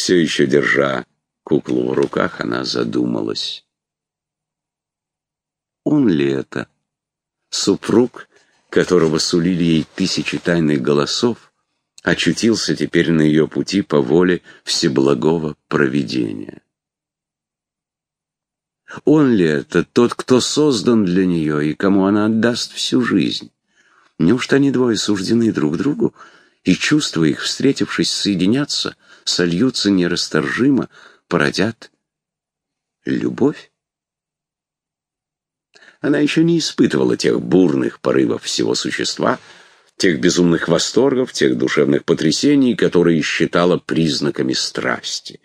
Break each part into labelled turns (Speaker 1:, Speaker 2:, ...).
Speaker 1: Все еще держа куклу в руках, она задумалась. Он ли это? Супруг, которого сулили ей тысячи тайных голосов, очутился теперь на ее пути по воле всеблагого провидения. Он ли это тот, кто создан для нее и кому она отдаст всю жизнь? Неужто они двое суждены друг другу, и чувства их, встретившись, соединятся, сольются нерасторжимо, породят любовь? Она еще не испытывала тех бурных порывов всего существа, тех безумных восторгов, тех душевных потрясений, которые считала признаками страсти.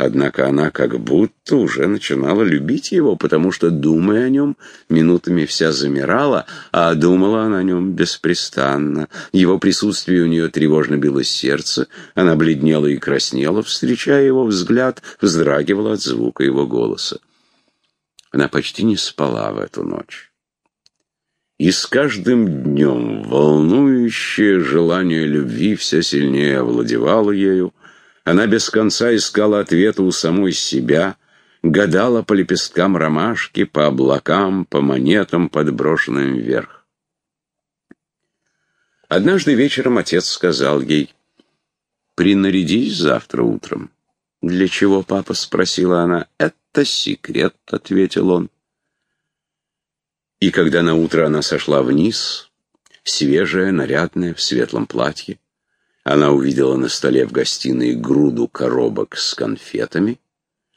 Speaker 1: Однако она как будто уже начинала любить его, потому что, думая о нем, минутами вся замирала, а думала она о нем беспрестанно. Его присутствие у нее тревожно било сердце, она бледнела и краснела, встречая его взгляд, вздрагивала от звука его голоса. Она почти не спала в эту ночь. И с каждым днем волнующее желание любви все сильнее овладевало ею, она без конца искала ответа у самой себя, гадала по лепесткам ромашки, по облакам, по монетам, подброшенным вверх. Однажды вечером отец сказал ей, «Принарядись завтра утром». «Для чего, папа?» — спросила она. «Это секрет», — ответил он. И когда на утро она сошла вниз, свежая, нарядная, в светлом платье, она увидела на столе в гостиной груду коробок с конфетами,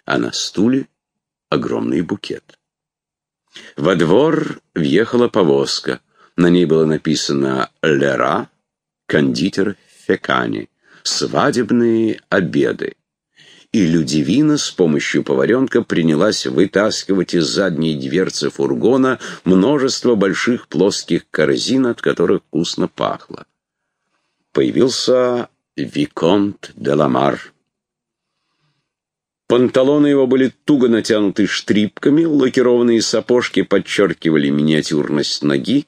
Speaker 1: а на стуле огромный букет. Во двор въехала повозка. На ней было написано «Лера, кондитер Фекани, свадебные обеды» и Людивина с помощью поваренка принялась вытаскивать из задней дверцы фургона множество больших плоских корзин, от которых вкусно пахло появился Виконт де Ламар. Панталоны его были туго натянуты штрипками, лакированные сапожки подчеркивали миниатюрность ноги,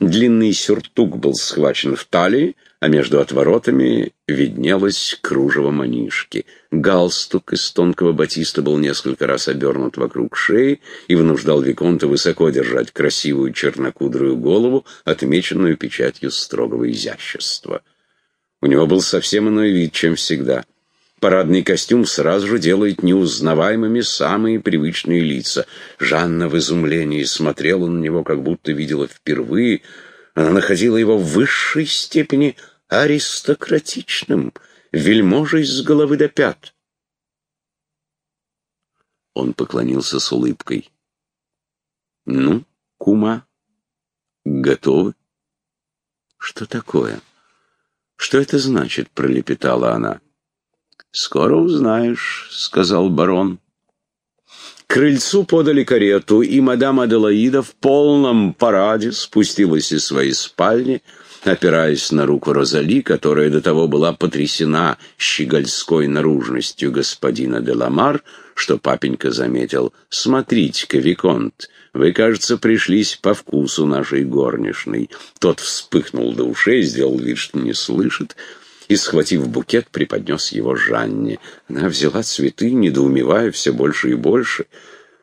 Speaker 1: длинный сюртук был схвачен в талии, а между отворотами виднелось кружево манишки. Галстук из тонкого батиста был несколько раз обернут вокруг шеи и вынуждал Виконта высоко держать красивую чернокудрую голову, отмеченную печатью строгого изящества. У него был совсем иной вид, чем всегда. Парадный костюм сразу же делает неузнаваемыми самые привычные лица. Жанна в изумлении смотрела на него, как будто видела впервые. Она находила его в высшей степени аристократичным, вельможей с головы до пят. Он поклонился с улыбкой. «Ну, кума, готовы?» «Что такое?» «Что это значит?» — пролепетала она. «Скоро узнаешь», — сказал барон. Крыльцу подали карету, и мадам Аделаида в полном параде спустилась из своей спальни, опираясь на руку Розали, которая до того была потрясена щегольской наружностью господина де Ламар, что папенька заметил. «Смотрите-ка, Виконт, вы, кажется, пришлись по вкусу нашей горничной». Тот вспыхнул до ушей, сделал вид, что не слышит, и, схватив букет, преподнес его Жанне. Она взяла цветы, недоумевая все больше и больше.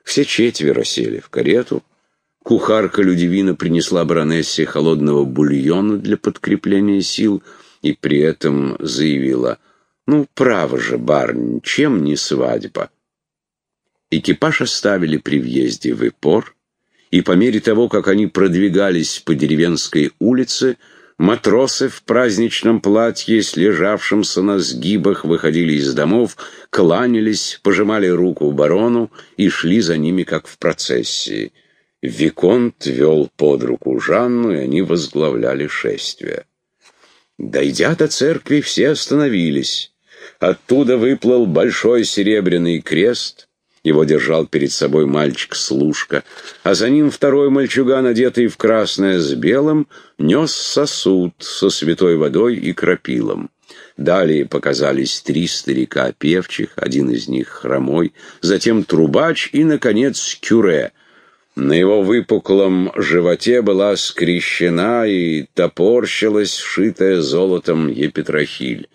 Speaker 1: Все четверо сели в карету. Кухарка Людивина принесла баронессе холодного бульона для подкрепления сил и при этом заявила, «Ну, право же, барни, чем не свадьба?» Экипаж оставили при въезде в Ипор, и по мере того, как они продвигались по деревенской улице, матросы в праздничном платье, слежавшемся на сгибах, выходили из домов, кланялись, пожимали руку барону и шли за ними, как в процессии. Виконт вел под руку Жанну, и они возглавляли шествие. Дойдя до церкви, все остановились. Оттуда выплыл большой серебряный крест — его держал перед собой мальчик-служка, а за ним второй мальчуган, одетый в красное с белым, нес сосуд со святой водой и крапилом. Далее показались три старика певчих, один из них хромой, затем трубач и, наконец, кюре. На его выпуклом животе была скрещена и топорщилась, вшитая золотом епитрахиль.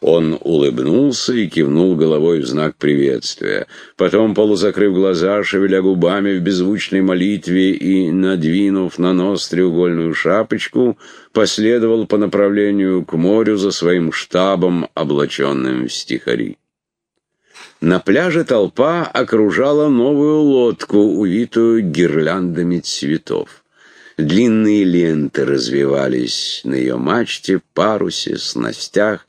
Speaker 1: Он улыбнулся и кивнул головой в знак приветствия. Потом, полузакрыв глаза, шевеля губами в беззвучной молитве и надвинув на нос треугольную шапочку, последовал по направлению к морю за своим штабом, облаченным в стихари. На пляже толпа окружала новую лодку, увитую гирляндами цветов. Длинные ленты развивались на ее мачте, парусе, снастях,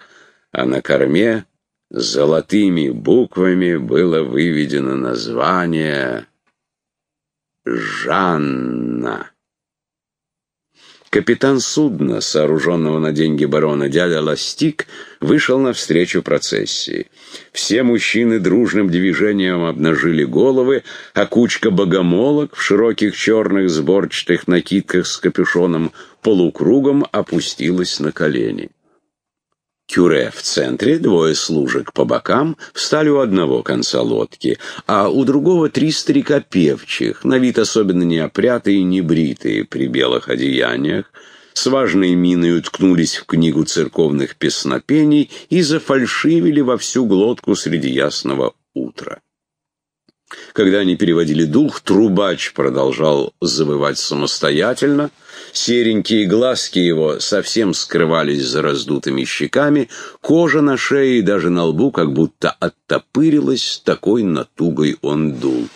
Speaker 1: а на корме золотыми буквами было выведено название «Жанна». Капитан судна, сооруженного на деньги барона дядя Ластик, вышел навстречу процессии. Все мужчины дружным движением обнажили головы, а кучка богомолок в широких черных сборчатых накидках с капюшоном полукругом опустилась на колени. Кюре в центре, двое служек по бокам, встали у одного конца лодки, а у другого три старика певчих, на вид особенно неопрятые и небритые при белых одеяниях, с важной миной уткнулись в книгу церковных песнопений и зафальшивили во всю глотку среди ясного утра. Когда они переводили дух, трубач продолжал завывать самостоятельно, серенькие глазки его совсем скрывались за раздутыми щеками, кожа на шее и даже на лбу как будто оттопырилась, такой натугой он дул.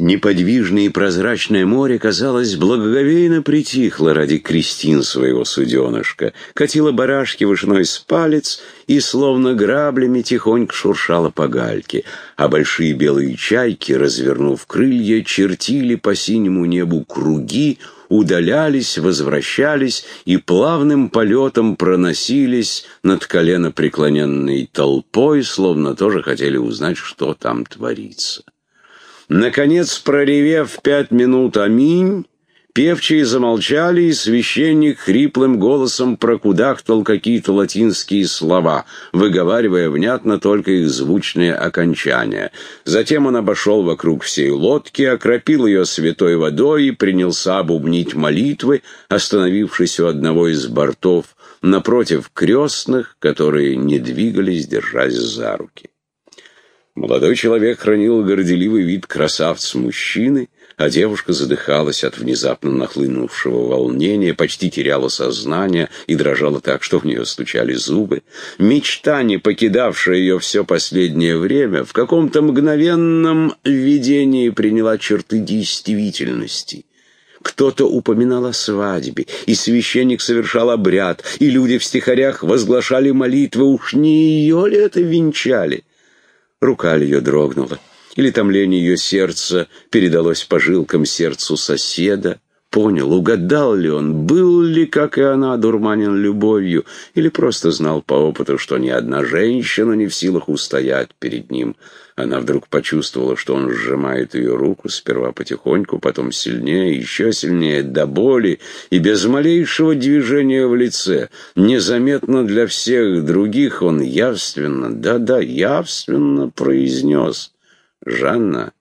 Speaker 1: Неподвижное и прозрачное море, казалось, благоговейно притихло ради крестин своего суденышка, катило барашки вышиной с палец и словно граблями тихонько шуршало по гальке, а большие белые чайки, развернув крылья, чертили по синему небу круги, удалялись, возвращались и плавным полетом проносились над колено преклоненной толпой, словно тоже хотели узнать, что там творится. Наконец, проревев пять минут «Аминь», певчие замолчали, и священник хриплым голосом прокудахтал какие-то латинские слова, выговаривая внятно только их звучные окончания. Затем он обошел вокруг всей лодки, окропил ее святой водой и принялся бубнить молитвы, остановившись у одного из бортов, напротив крестных, которые не двигались, держась за руки. Молодой человек хранил горделивый вид красавца-мужчины, а девушка задыхалась от внезапно нахлынувшего волнения, почти теряла сознание и дрожала так, что в нее стучали зубы. Мечта, не покидавшая ее все последнее время, в каком-то мгновенном видении приняла черты действительности. Кто-то упоминал о свадьбе, и священник совершал обряд, и люди в стихарях возглашали молитвы, уж не ее ли это венчали? Рука ее дрогнула. Или томление ее сердца передалось по жилкам сердцу соседа. Понял, угадал ли он, был ли, как и она, дурманен любовью, или просто знал по опыту, что ни одна женщина не в силах устоять перед ним. Она вдруг почувствовала, что он сжимает ее руку, сперва потихоньку, потом сильнее, еще сильнее, до боли, и без малейшего движения в лице. Незаметно для всех других он явственно, да-да, явственно произнес «Жанна,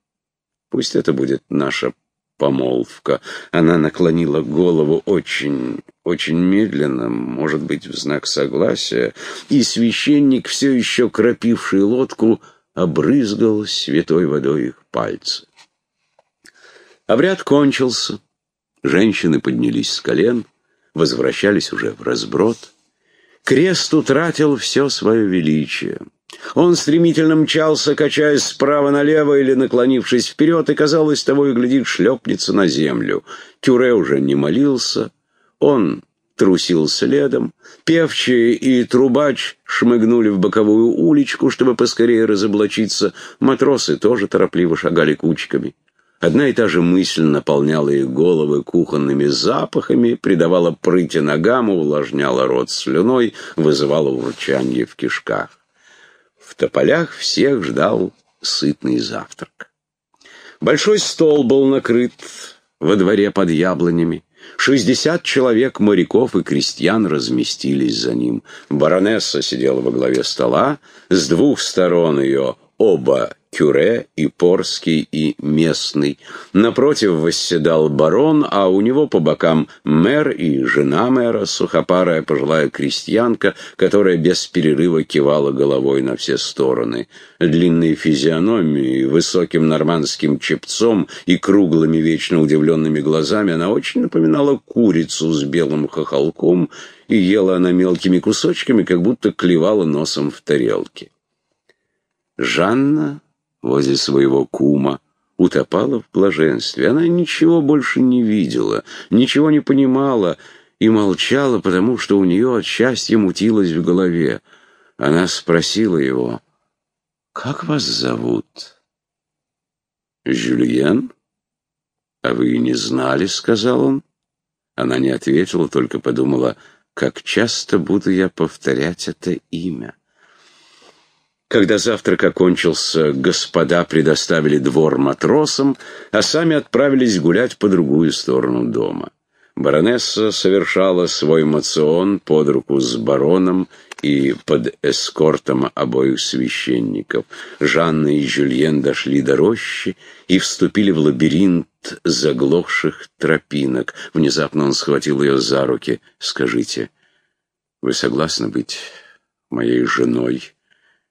Speaker 1: пусть это будет наша помолвка. Она наклонила голову очень, очень медленно, может быть, в знак согласия, и священник, все еще кропивший лодку, обрызгал святой водой их пальцы. Обряд кончился. Женщины поднялись с колен, возвращались уже в разброд. Крест утратил все свое величие. Он стремительно мчался, качаясь справа налево или наклонившись вперед, и, казалось, того и глядит, шлепнется на землю. Тюре уже не молился. Он трусил следом. Певчие и трубач шмыгнули в боковую уличку, чтобы поскорее разоблачиться. Матросы тоже торопливо шагали кучками. Одна и та же мысль наполняла их головы кухонными запахами, придавала прыти ногам, увлажняла рот слюной, вызывала урчанье в кишках. В тополях всех ждал сытный завтрак. Большой стол был накрыт во дворе под яблонями. Шестьдесят человек моряков и крестьян разместились за ним. Баронесса сидела во главе стола, с двух сторон ее оба Кюре, и Порский, и Местный. Напротив восседал барон, а у него по бокам мэр и жена мэра, сухопарая пожилая крестьянка, которая без перерыва кивала головой на все стороны. Длинные физиономии, высоким нормандским чепцом и круглыми вечно удивленными глазами она очень напоминала курицу с белым хохолком, и ела она мелкими кусочками, как будто клевала носом в тарелке. Жанна возле своего кума утопала в блаженстве. Она ничего больше не видела, ничего не понимала и молчала, потому что у нее от счастья мутилось в голове. Она спросила его, «Как вас зовут?» «Жюльен?» «А вы не знали?» — сказал он. Она не ответила, только подумала, «Как часто буду я повторять это имя?» Когда завтрак окончился, господа предоставили двор матросам, а сами отправились гулять по другую сторону дома. Баронесса совершала свой мацион под руку с бароном и под эскортом обоих священников. Жанна и Жюльен дошли до рощи и вступили в лабиринт заглохших тропинок. Внезапно он схватил ее за руки. «Скажите, вы согласны быть моей женой?»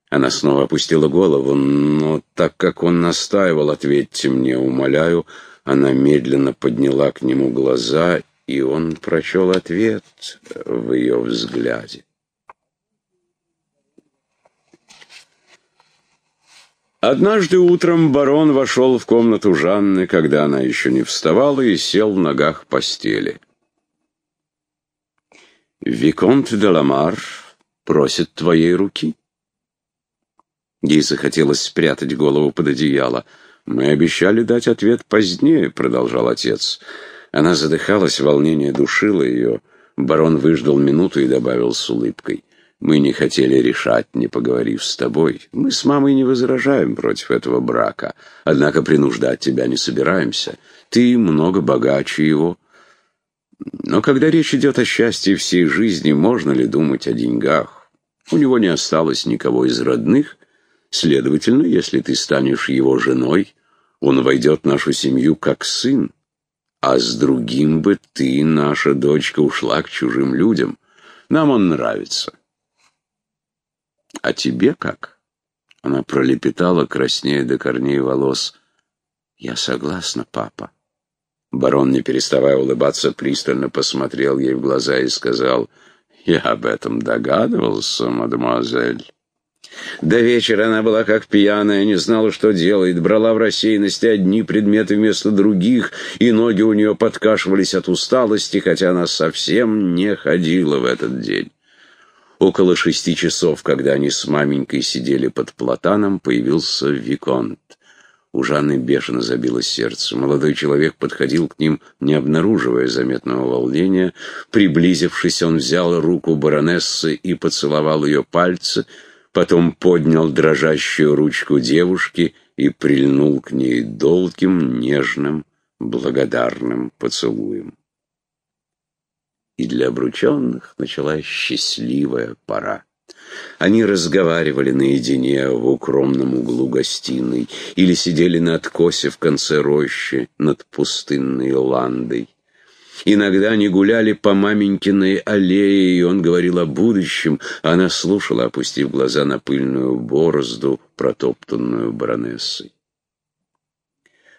Speaker 1: Она снова опустила голову, но так как он настаивал, ответьте мне, умоляю, она медленно подняла к нему глаза, и он прочел ответ в ее взгляде. Однажды утром барон вошел в комнату Жанны, когда она еще не вставала, и сел в ногах постели. «Виконт де Ламар просит твоей руки». Ей захотелось спрятать голову под одеяло. «Мы обещали дать ответ позднее», — продолжал отец. Она задыхалась, волнение душило ее. Барон выждал минуту и добавил с улыбкой. «Мы не хотели решать, не поговорив с тобой. Мы с мамой не возражаем против этого брака, однако принуждать тебя не собираемся. Ты много богаче его». Но когда речь идет о счастье всей жизни, можно ли думать о деньгах? У него не осталось никого из родных, Следовательно, если ты станешь его женой, он войдет в нашу семью как сын. А с другим бы ты, наша дочка, ушла к чужим людям. Нам он нравится. А тебе как? Она пролепетала, краснея до корней волос. Я согласна, папа. Барон, не переставая улыбаться, пристально посмотрел ей в глаза и сказал, «Я об этом догадывался, мадемуазель». До вечера она была как пьяная, не знала, что делает, брала в рассеянности одни предметы вместо других, и ноги у нее подкашивались от усталости, хотя она совсем не ходила в этот день. Около шести часов, когда они с маменькой сидели под платаном, появился Виконт. У Жанны бешено забилось сердце. Молодой человек подходил к ним, не обнаруживая заметного волнения. Приблизившись, он взял руку баронессы и поцеловал ее пальцы — потом поднял дрожащую ручку девушки и прильнул к ней долгим, нежным, благодарным поцелуем. И для обрученных началась счастливая пора. Они разговаривали наедине в укромном углу гостиной или сидели на откосе в конце рощи над пустынной ландой. Иногда они гуляли по маменькиной аллее, и он говорил о будущем, она слушала, опустив глаза на пыльную борозду, протоптанную баронессой.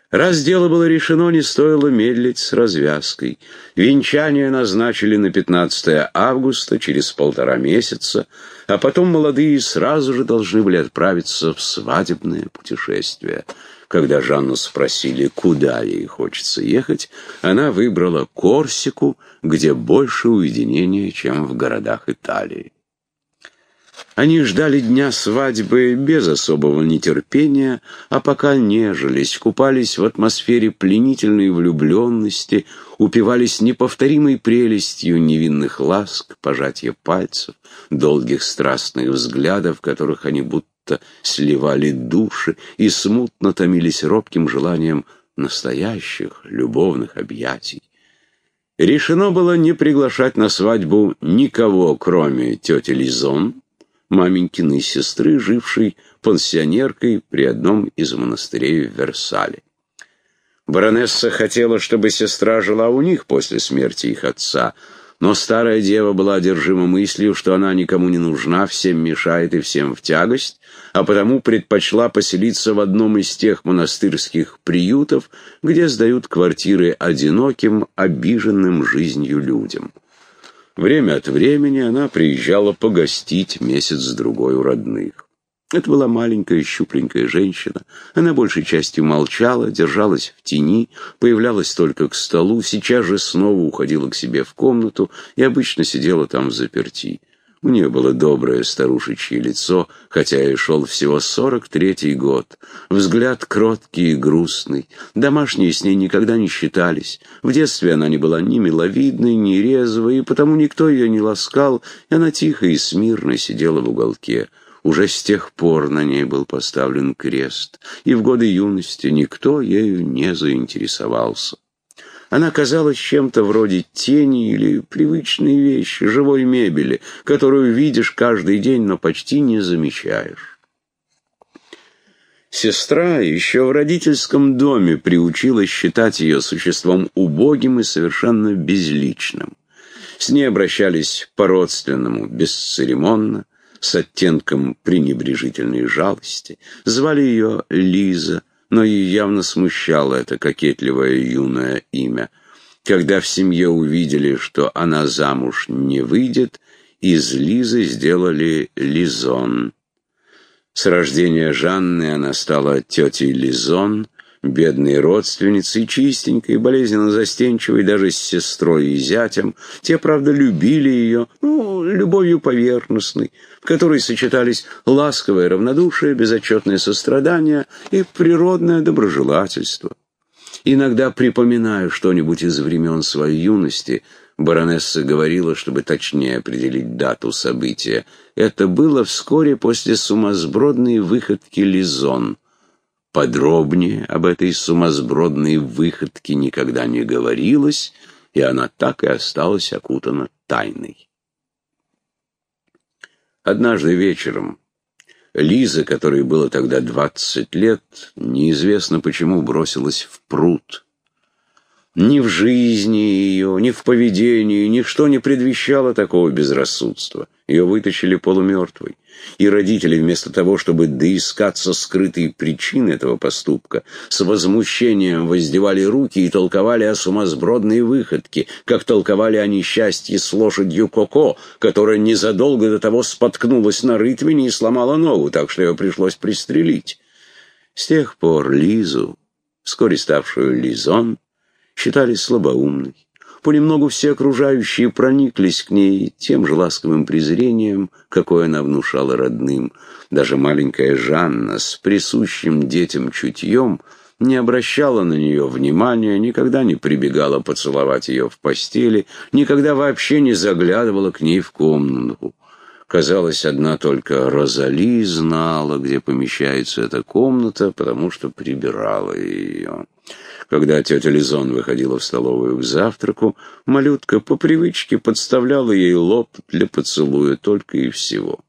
Speaker 1: Раз дело было решено, не стоило медлить с развязкой. Венчание назначили на 15 августа, через полтора месяца, а потом молодые сразу же должны были отправиться в свадебное путешествие — когда Жанну спросили, куда ей хочется ехать, она выбрала Корсику, где больше уединения, чем в городах Италии. Они ждали дня свадьбы без особого нетерпения, а пока нежились, купались в атмосфере пленительной влюбленности, упивались неповторимой прелестью невинных ласк, пожатия пальцев, долгих страстных взглядов, которых они будто будто сливали души и смутно томились робким желанием настоящих любовных объятий. Решено было не приглашать на свадьбу никого, кроме тети Лизон, маменькиной сестры, жившей пансионеркой при одном из монастырей в Версале. Баронесса хотела, чтобы сестра жила у них после смерти их отца, но старая дева была одержима мыслью, что она никому не нужна, всем мешает и всем в тягость, а потому предпочла поселиться в одном из тех монастырских приютов, где сдают квартиры одиноким, обиженным жизнью людям. Время от времени она приезжала погостить месяц-другой у родных. Это была маленькая щупленькая женщина. Она большей частью молчала, держалась в тени, появлялась только к столу, сейчас же снова уходила к себе в комнату и обычно сидела там в заперти. У нее было доброе старушечье лицо, хотя и шел всего сорок третий год. Взгляд кроткий и грустный. Домашние с ней никогда не считались. В детстве она не была ни миловидной, ни резвой, и потому никто ее не ласкал, и она тихо и смирно сидела в уголке. Уже с тех пор на ней был поставлен крест, и в годы юности никто ею не заинтересовался. Она казалась чем-то вроде тени или привычной вещи, живой мебели, которую видишь каждый день, но почти не замечаешь. Сестра еще в родительском доме приучилась считать ее существом убогим и совершенно безличным. С ней обращались по-родственному, бесцеремонно, с оттенком пренебрежительной жалости. Звали ее Лиза, но ее явно смущало это кокетливое юное имя. Когда в семье увидели, что она замуж не выйдет, из Лизы сделали Лизон. С рождения Жанны она стала тетей Лизон, бедной родственницей, чистенькой, болезненно застенчивой, даже с сестрой и зятем. Те, правда, любили ее, ну, любовью поверхностной, в которой сочетались ласковое равнодушие, безотчетное сострадание и природное доброжелательство. Иногда припоминаю что-нибудь из времен своей юности, баронесса говорила, чтобы точнее определить дату события. Это было вскоре после сумасбродной выходки Лизон — Подробнее об этой сумасбродной выходке никогда не говорилось, и она так и осталась окутана тайной. Однажды вечером Лиза, которой было тогда двадцать лет, неизвестно почему бросилась в пруд. Ни в жизни ее, ни в поведении ничто не предвещало такого безрассудства. Ее вытащили полумертвой. И родители, вместо того, чтобы доискаться скрытые причины этого поступка, с возмущением воздевали руки и толковали о сумасбродной выходке, как толковали о несчастье с лошадью Коко, которая незадолго до того споткнулась на рытвине и сломала ногу, так что ее пришлось пристрелить. С тех пор Лизу, вскоре ставшую Лизон, считали слабоумной. Понемногу все окружающие прониклись к ней тем же ласковым презрением, какое она внушала родным. Даже маленькая Жанна с присущим детям чутьем не обращала на нее внимания, никогда не прибегала поцеловать ее в постели, никогда вообще не заглядывала к ней в комнату. Казалось, одна только Розали знала, где помещается эта комната, потому что прибирала ее. Когда тетя Лизон выходила в столовую к завтраку, малютка по привычке подставляла ей лоб для поцелуя только и всего.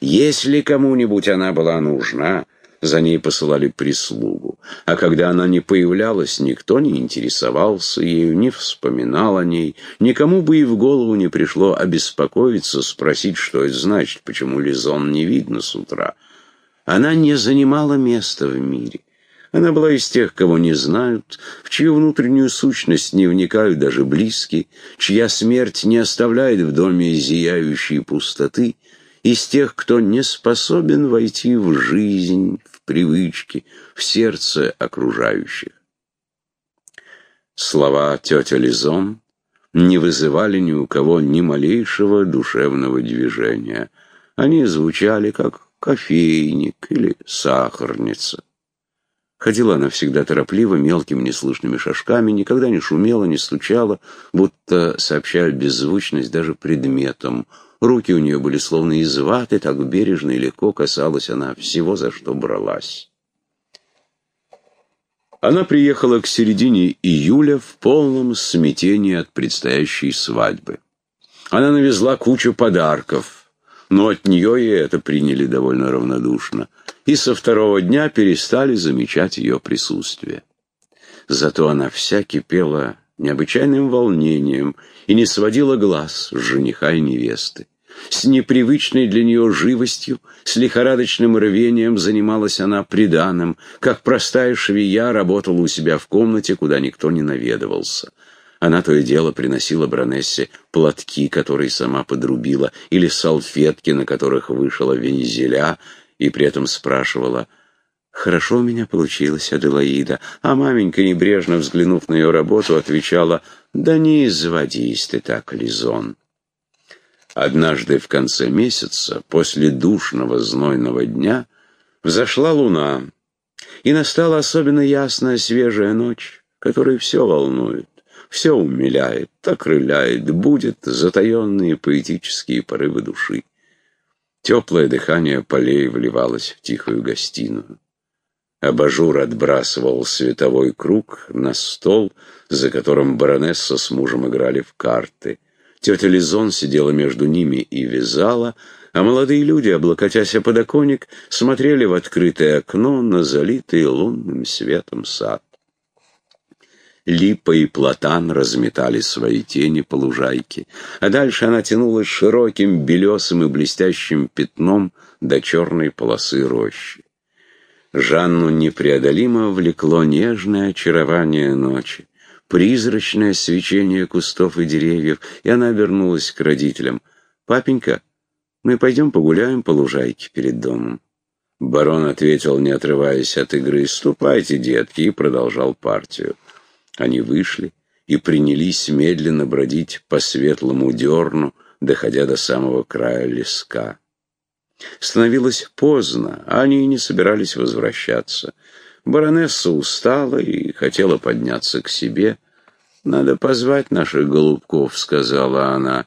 Speaker 1: Если кому-нибудь она была нужна, за ней посылали прислугу, а когда она не появлялась, никто не интересовался ею, не вспоминал о ней, никому бы и в голову не пришло обеспокоиться, спросить, что это значит, почему Лизон не видно с утра. Она не занимала места в мире. Она была из тех, кого не знают, в чью внутреннюю сущность не вникают даже близкие, чья смерть не оставляет в доме зияющей пустоты, из тех, кто не способен войти в жизнь, в привычки, в сердце окружающих. Слова тетя Лизон не вызывали ни у кого ни малейшего душевного движения. Они звучали как кофейник или сахарница. Ходила она всегда торопливо, мелкими неслышными шажками, никогда не шумела, не стучала, будто сообщая беззвучность даже предметам. Руки у нее были словно из ваты, так бережно и легко касалась она всего, за что бралась. Она приехала к середине июля в полном смятении от предстоящей свадьбы. Она навезла кучу подарков, но от нее и это приняли довольно равнодушно, и со второго дня перестали замечать ее присутствие. Зато она вся кипела необычайным волнением и не сводила глаз с жениха и невесты. С непривычной для нее живостью, с лихорадочным рвением занималась она приданым, как простая швея работала у себя в комнате, куда никто не наведывался. Она то и дело приносила Бронессе платки, которые сама подрубила, или салфетки, на которых вышла вензеля, и при этом спрашивала, «Хорошо у меня получилось, Аделаида», а маменька, небрежно взглянув на ее работу, отвечала, «Да не изводись ты так, Лизон». Однажды в конце месяца, после душного знойного дня, взошла луна, и настала особенно ясная свежая ночь, которая все волнует все умиляет, окрыляет, будет затаенные поэтические порывы души. Теплое дыхание полей вливалось в тихую гостиную. Абажур отбрасывал световой круг на стол, за которым баронесса с мужем играли в карты. Тетя Лизон сидела между ними и вязала, а молодые люди, облокотясь о подоконник, смотрели в открытое окно на залитый лунным светом сад. Липа и платан разметали свои тени по лужайке, а дальше она тянулась широким белесым и блестящим пятном до черной полосы рощи. Жанну непреодолимо влекло нежное очарование ночи, призрачное свечение кустов и деревьев, и она вернулась к родителям. «Папенька, мы пойдем погуляем по лужайке перед домом». Барон ответил, не отрываясь от игры, «Ступайте, детки», и продолжал партию. Они вышли и принялись медленно бродить по светлому дерну, доходя до самого края леска. Становилось поздно, а они не собирались возвращаться. Баронесса устала и хотела подняться к себе. «Надо позвать наших голубков», — сказала она.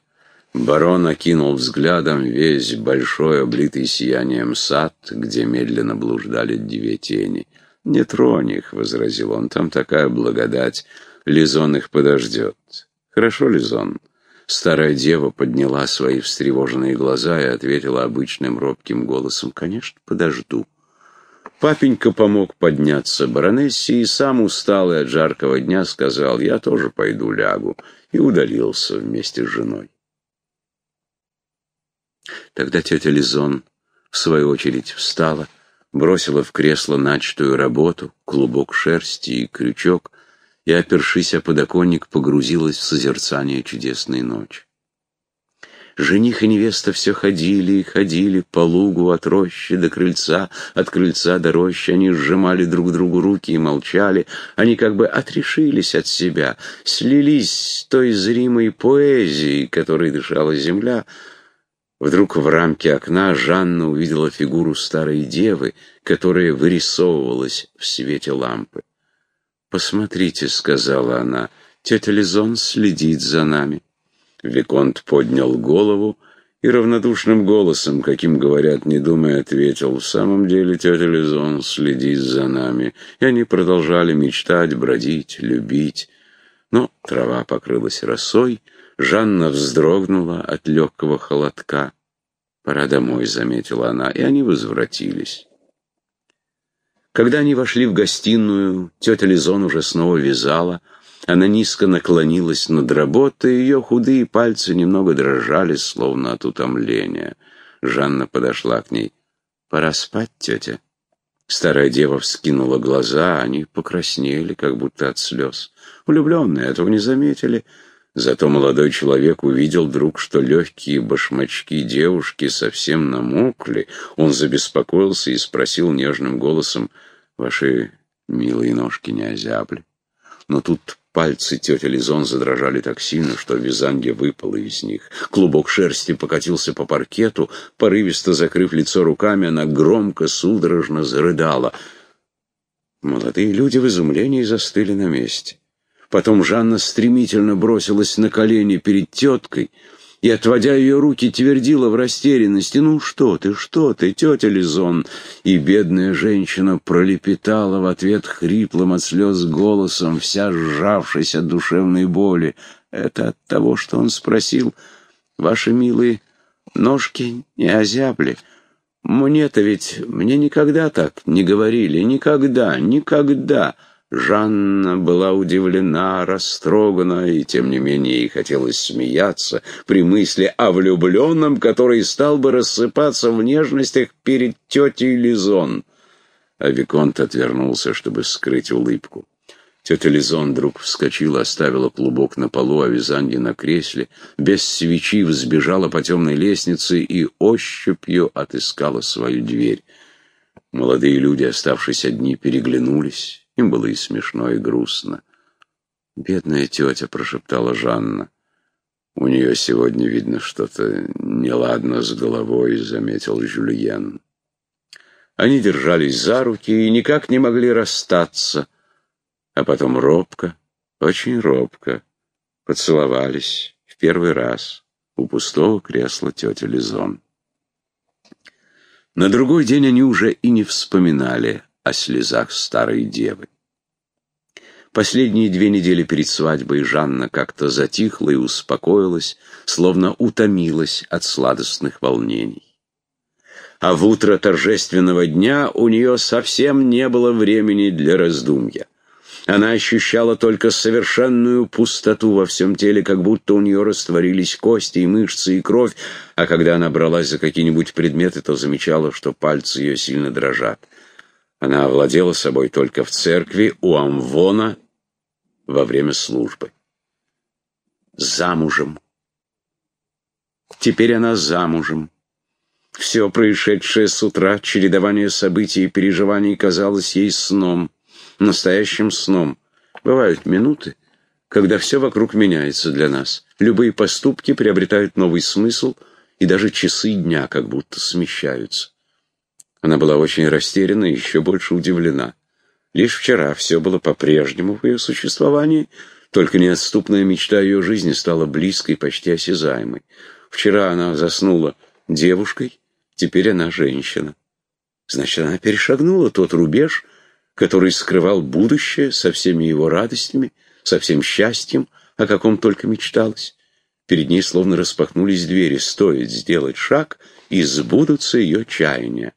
Speaker 1: Барон окинул взглядом весь большой, облитый сиянием сад, где медленно блуждали две тени. «Не тронь их», — возразил он, — «там такая благодать, Лизон их подождет». «Хорошо, Лизон». Старая дева подняла свои встревоженные глаза и ответила обычным робким голосом, «Конечно, подожду». Папенька помог подняться баронессе и сам усталый от жаркого дня сказал, «Я тоже пойду лягу», и удалился вместе с женой. Тогда тетя Лизон, в свою очередь, встала, бросила в кресло начатую работу, клубок шерсти и крючок, и, опершись о подоконник, погрузилась в созерцание чудесной ночи. Жених и невеста все ходили и ходили по лугу от рощи до крыльца, от крыльца до рощи. Они сжимали друг другу руки и молчали. Они как бы отрешились от себя, слились с той зримой поэзией, которой дышала земля, Вдруг в рамке окна Жанна увидела фигуру старой девы, которая вырисовывалась в свете лампы. «Посмотрите», — сказала она, — «тетя Лизон следит за нами». Виконт поднял голову и равнодушным голосом, каким говорят, не думая, ответил, «В самом деле тетя Лизон следит за нами». И они продолжали мечтать, бродить, любить. Но трава покрылась росой, Жанна вздрогнула от легкого холодка. «Пора домой», — заметила она, и они возвратились. Когда они вошли в гостиную, тетя Лизон уже снова вязала. Она низко наклонилась над работой, ее худые пальцы немного дрожали, словно от утомления. Жанна подошла к ней. «Пора спать, тетя». Старая дева вскинула глаза, они покраснели, как будто от слез. Влюбленные этого не заметили. Зато молодой человек увидел вдруг, что легкие башмачки девушки совсем намокли. Он забеспокоился и спросил нежным голосом, «Ваши милые ножки не озябли?» Но тут пальцы тети Лизон задрожали так сильно, что вязанье выпало из них. Клубок шерсти покатился по паркету, порывисто закрыв лицо руками, она громко, судорожно зарыдала. Молодые люди в изумлении застыли на месте. Потом Жанна стремительно бросилась на колени перед теткой и, отводя ее руки, твердила в растерянности, «Ну что ты, что ты, тетя Лизон?» И бедная женщина пролепетала в ответ хриплым от слез голосом, вся сжавшись от душевной боли. Это от того, что он спросил, «Ваши милые ножки не озябли. Мне-то ведь, мне никогда так не говорили, никогда, никогда. Жанна была удивлена, растрогана, и тем не менее ей хотелось смеяться при мысли о влюбленном, который стал бы рассыпаться в нежностях перед тетей Лизон. А Виконт отвернулся, чтобы скрыть улыбку. Тетя Лизон вдруг вскочила, оставила клубок на полу, а вязанье на кресле, без свечи взбежала по темной лестнице и ощупью отыскала свою дверь. Молодые люди, оставшись одни, переглянулись. Им было и смешно, и грустно. «Бедная тетя», — прошептала Жанна. «У нее сегодня, видно, что-то неладно с головой», — заметил Жюльен. Они держались за руки и никак не могли расстаться, а потом робко, очень робко, поцеловались в первый раз у пустого кресла тети Лизон. На другой день они уже и не вспоминали о слезах старой девы. Последние две недели перед свадьбой Жанна как-то затихла и успокоилась, словно утомилась от сладостных волнений. А в утро торжественного дня у нее совсем не было времени для раздумья. Она ощущала только совершенную пустоту во всем теле, как будто у нее растворились кости и мышцы и кровь, а когда она бралась за какие-нибудь предметы, то замечала, что пальцы ее сильно дрожат. Она овладела собой только в церкви у Амвона во время службы. Замужем. Теперь она замужем. Все происшедшее с утра, чередование событий и переживаний казалось ей сном, настоящим сном. Бывают минуты, когда все вокруг меняется для нас. Любые поступки приобретают новый смысл, и даже часы дня как будто смещаются. Она была очень растеряна и еще больше удивлена. Лишь вчера все было по-прежнему в ее существовании, только неотступная мечта ее жизни стала близкой, почти осязаемой. Вчера она заснула девушкой, теперь она женщина. Значит, она перешагнула тот рубеж, который скрывал будущее со всеми его радостями, со всем счастьем, о каком только мечталось. Перед ней словно распахнулись двери, стоит сделать шаг, и сбудутся ее чаяния.